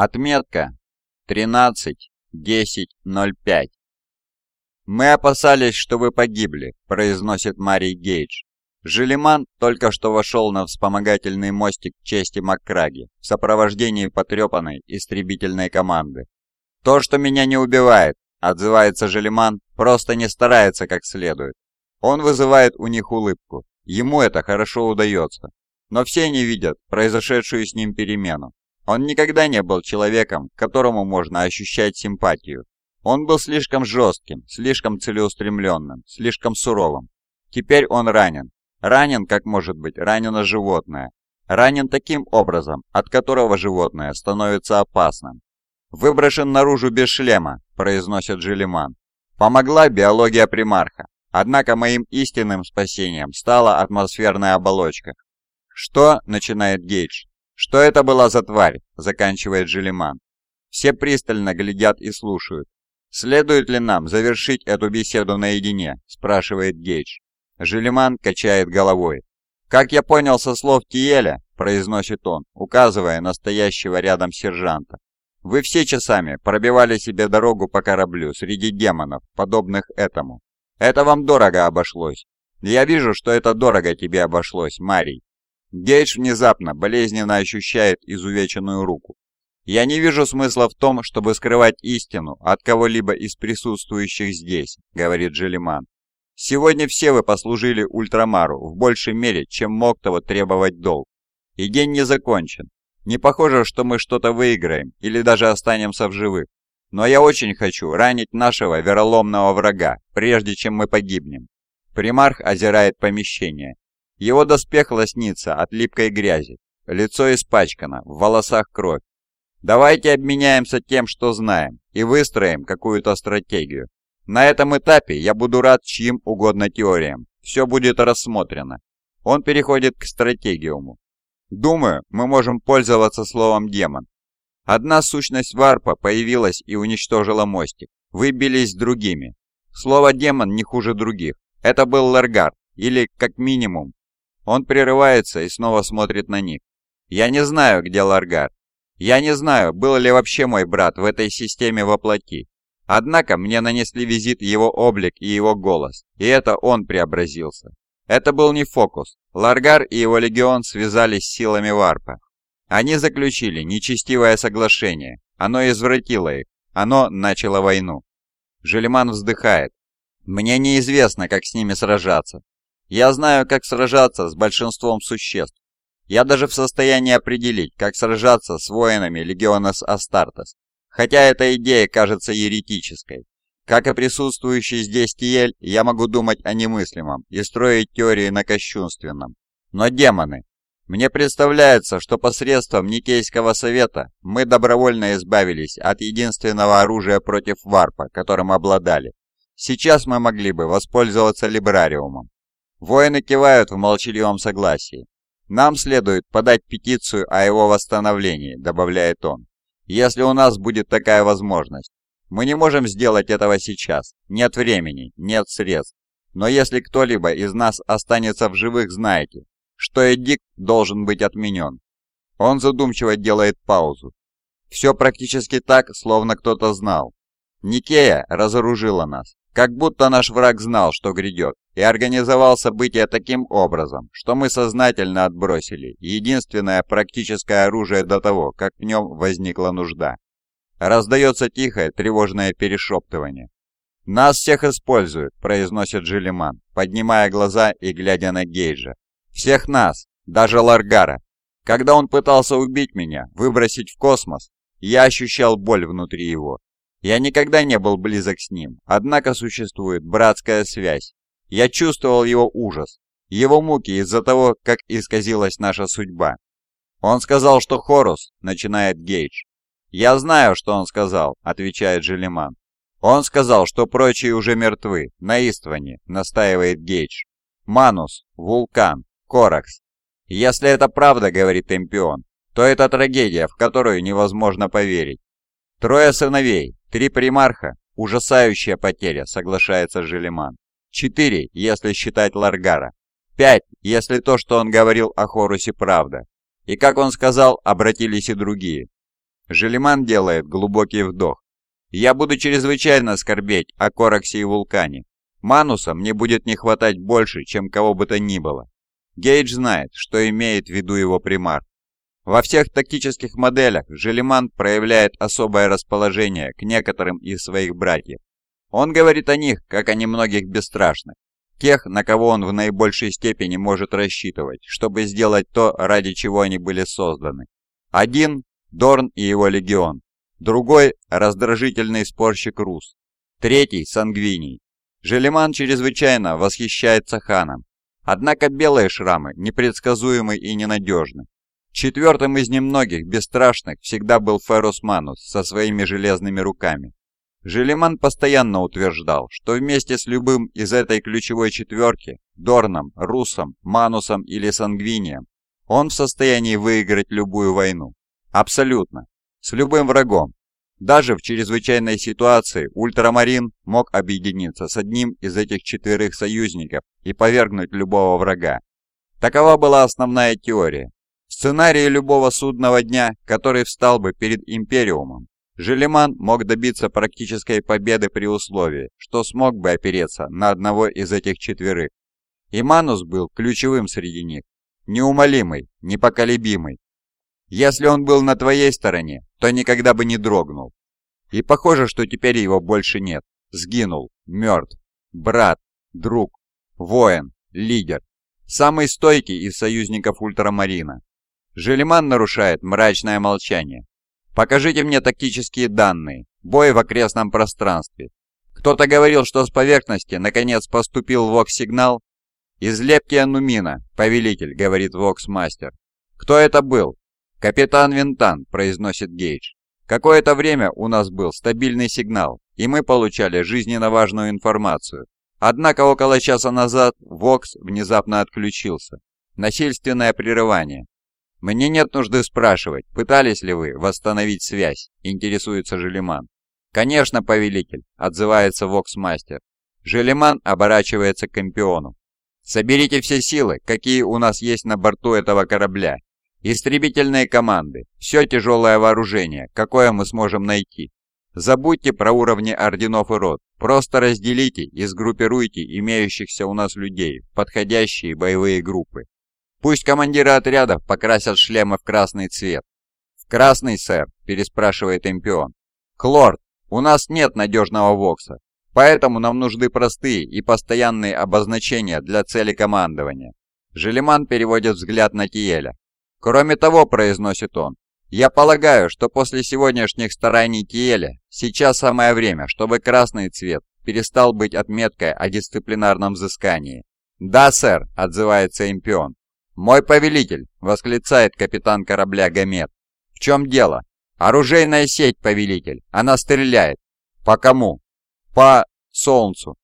Отметка 13.10.05. «Мы опасались, что вы погибли», — произносит Марий Гейдж. Желеман только что вошел на вспомогательный мостик чести Маккраги в сопровождении потрепанной истребительной команды. «То, что меня не убивает», — отзывается Желеман, — «просто не старается как следует. Он вызывает у них улыбку. Ему это хорошо удается. Но все они видят произошедшую с ним перемену. Он никогда не был человеком, которому можно ощущать симпатию. Он был слишком жестким, слишком целеустремленным, слишком суровым. Теперь он ранен. Ранен, как может быть, ранено животное. Ранен таким образом, от которого животное становится опасным. «Выброшен наружу без шлема», – произносит Желеман. Помогла биология примарха. Однако моим истинным спасением стала атмосферная оболочка. «Что?» – начинает Гейдж. «Что это была за тварь?» – заканчивает Желеман. Все пристально глядят и слушают. «Следует ли нам завершить эту беседу наедине?» – спрашивает Гейдж. Желеман качает головой. «Как я понял со слов Тиеля», – произносит он, указывая на стоящего рядом сержанта, «вы все часами пробивали себе дорогу по кораблю среди демонов, подобных этому. Это вам дорого обошлось. Я вижу, что это дорого тебе обошлось, Марий. Гейдж внезапно болезненно ощущает изувеченную руку. «Я не вижу смысла в том, чтобы скрывать истину от кого-либо из присутствующих здесь», — говорит Джелиман. «Сегодня все вы послужили Ультрамару в большей мере, чем мог того требовать долг. И день не закончен. Не похоже, что мы что-то выиграем или даже останемся в живых. Но я очень хочу ранить нашего вероломного врага, прежде чем мы погибнем». Примарх озирает помещение. Его доспех лоснится от липкой грязи, лицо испачкано, в волосах кровь. Давайте обменяемся тем, что знаем, и выстроим какую-то стратегию. На этом этапе я буду рад чьим угодно теориям. Все будет рассмотрено. Он переходит к стратегиуму. Думаю, мы можем пользоваться словом «демон». Одна сущность варпа появилась и уничтожила мостик. Вы бились с другими. Слово «демон» не хуже других. Это был Ларгар, или, как минимум, он прерывается и снова смотрит на них. «Я не знаю, где Ларгар. Я не знаю, был ли вообще мой брат в этой системе воплоти. Однако мне нанесли визит его облик и его голос, и это он преобразился. Это был не фокус. Ларгар и его легион связались с силами Варпа. Они заключили нечестивое соглашение. Оно извратило их. Оно начало войну. Желеман вздыхает. Мне неизвестно, как с ними сражаться. Я знаю, как сражаться с большинством существ. Я даже в состоянии определить, как сражаться с воинами Легионас Астартес, хотя эта идея кажется еретической. Как и присутствующий здесь Тиель, я могу думать о немыслимом и строить теории на кощунственном. Но демоны. Мне представляется, что посредством Никейского совета мы добровольно избавились от единственного оружия против варпа, которым обладали. Сейчас мы могли бы воспользоваться либрариумом. Воины кивают в молчаливом согласии. «Нам следует подать петицию о его восстановлении», — добавляет он. «Если у нас будет такая возможность. Мы не можем сделать этого сейчас. Нет времени, нет средств. Но если кто-либо из нас останется в живых, знаете, что Эдик должен быть отменен». Он задумчиво делает паузу. Все практически так, словно кто-то знал. Никея разоружила нас. Как будто наш враг знал, что грядет, и организовал события таким образом, что мы сознательно отбросили единственное практическое оружие до того, как в нем возникла нужда. Раздается тихое, тревожное перешептывание. «Нас всех используют», — произносит Джилиман, поднимая глаза и глядя на Гейджа. «Всех нас, даже Ларгара. Когда он пытался убить меня, выбросить в космос, я ощущал боль внутри его, я никогда не был близок с ним, однако существует братская связь. Я чувствовал его ужас, его муки из-за того, как исказилась наша судьба. Он сказал, что Хорус, начинает Гейдж. «Я знаю, что он сказал», — отвечает Желеман. «Он сказал, что прочие уже мертвы, на Истване», — настаивает Гейдж. «Манус, Вулкан, Коракс. Если это правда, — говорит Эмпион, — то это трагедия, в которую невозможно поверить. Трое сыновей, Три примарха – ужасающая потеря, соглашается Желеман. Четыре, если считать Ларгара. Пять, если то, что он говорил о Хорусе, правда. И, как он сказал, обратились и другие. Желеман делает глубокий вдох. «Я буду чрезвычайно скорбеть о Кораксе и Вулкане. Мануса мне будет не хватать больше, чем кого бы то ни было. Гейдж знает, что имеет в виду его примар. Во всех тактических моделях Желеман проявляет особое расположение к некоторым из своих братьев. Он говорит о них, как о немногих бесстрашных, тех, на кого он в наибольшей степени может рассчитывать, чтобы сделать то, ради чего они были созданы. Один – Дорн и его легион, другой – раздражительный спорщик Рус, третий – Сангвиний. Желеман чрезвычайно восхищается ханом, однако белые шрамы непредсказуемы и ненадежны. Четвертым из немногих бесстрашных всегда был Феррус Манус со своими железными руками. Желеман постоянно утверждал, что вместе с любым из этой ключевой четверки, Дорном, Русом, Манусом или Сангвинием, он в состоянии выиграть любую войну. Абсолютно. С любым врагом. Даже в чрезвычайной ситуации Ультрамарин мог объединиться с одним из этих четверых союзников и повергнуть любого врага. Такова была основная теория. Сценарий любого судного дня, который встал бы перед Империумом, Желеман мог добиться практической победы при условии, что смог бы опереться на одного из этих четверых. И Манус был ключевым среди них, неумолимый, непоколебимый. Если он был на твоей стороне, то никогда бы не дрогнул. И похоже, что теперь его больше нет. Сгинул, мертв, брат, друг, воин, лидер, самый стойкий из союзников Ультрамарина. Желеман нарушает мрачное молчание, Покажите мне тактические данные. Бой в окрестном пространстве. Кто-то говорил, что с поверхности наконец поступил ВОКС-сигнал. Из лепки Анумина, повелитель, говорит ВОКС-мастер. Кто это был? Капитан Винтан, произносит Гейдж. Какое-то время у нас был стабильный сигнал, и мы получали жизненно важную информацию. Однако около часа назад ВОКС внезапно отключился. Насильственное прерывание. «Мне нет нужды спрашивать, пытались ли вы восстановить связь?» – интересуется Желеман. «Конечно, повелитель», – отзывается Воксмастер. Желеман оборачивается к Компиону. «Соберите все силы, какие у нас есть на борту этого корабля. Истребительные команды, все тяжелое вооружение, какое мы сможем найти. Забудьте про уровни орденов и рот, просто разделите и сгруппируйте имеющихся у нас людей в подходящие боевые группы. Пусть командиры отрядов покрасят шлемы в красный цвет. «В красный, сэр?» – переспрашивает Эмпион. «Клорд, у нас нет надежного вокса, поэтому нам нужны простые и постоянные обозначения для цели командования». Желеман переводит взгляд на Тиеля. «Кроме того», – произносит он, «я полагаю, что после сегодняшних стараний Тиеля сейчас самое время, чтобы красный цвет перестал быть отметкой о дисциплинарном взыскании». «Да, сэр», – отзывается Эмпион. «Мой повелитель!» — восклицает капитан корабля Гамет. «В чем дело?» «Оружейная сеть, повелитель! Она стреляет!» «По кому?» «По солнцу!»